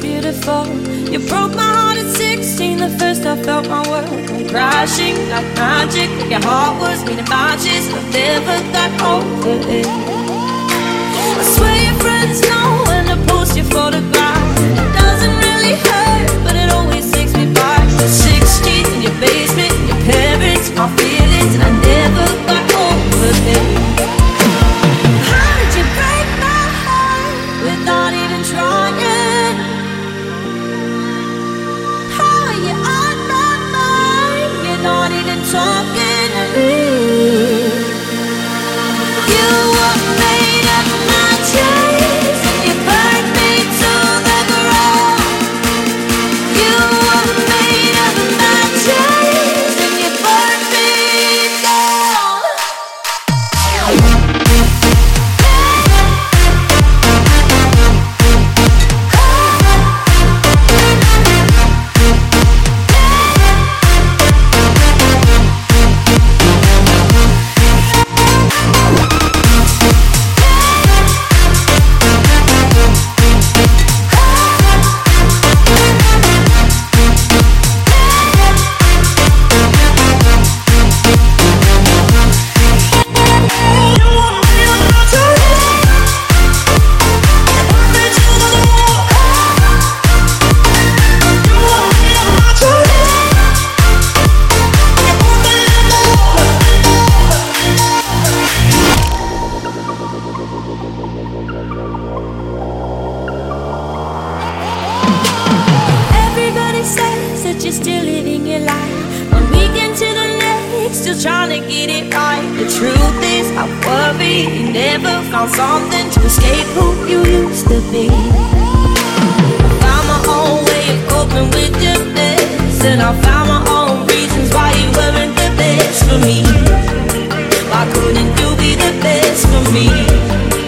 beautiful. You broke my heart at 16, the first I felt my world come crashing like magic. Your heart was beating matches, I never got over it. I swear your friends know you're still living your life. One weekend to the next, still trying to get it right. The truth is, I worry you never found something to escape who you used to be. I found my own way of coping with your mess, and I found my own reasons why you weren't the best for me. Why couldn't you be the best for me?